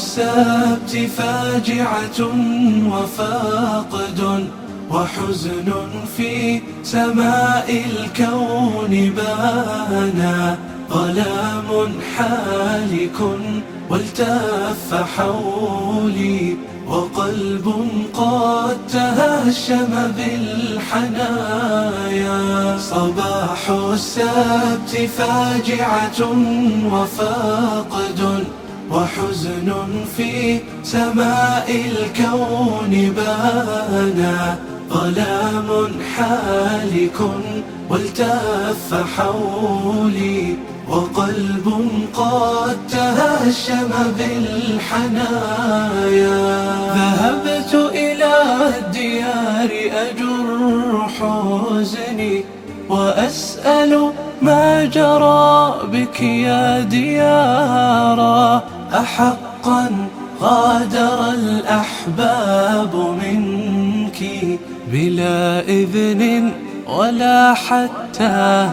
السبت فاجعة وفاقد وحزن في سماء الكون بانا ظلام حالك والتف حولي وقلب قد تهشم بالحنايا. صباح السبت فاجعة وفاقد وحزن في سماء الكون بانا ظلام حالك والتف حولي وقلب قد تهشم بالحنايا. ذهبت إلى الديار أجر حزني وأسأل ما جرى بك يا ديارا. أحقا غادر الأحباب منك بلا إذن ولا حتى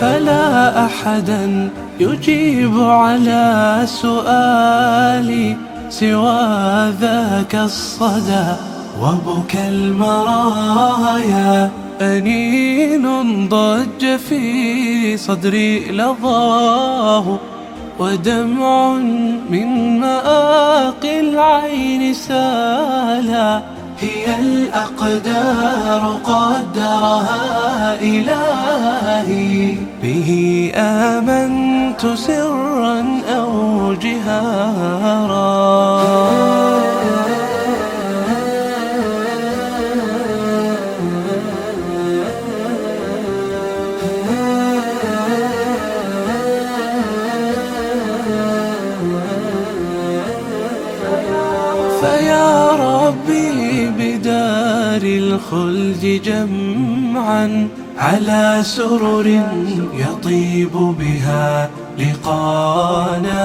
فلا أحدا يجيب على سؤالي سوى ذاك الصدى وبكى المرايا أنين ضج في صدري لظاه ودمع من مآقي العين سالا هي الأقدار قدرها إلهي. به آمنت سرا أو جهارا. فيا ربي بدار الخلد جمعا على سرر يطيب بها لقانا.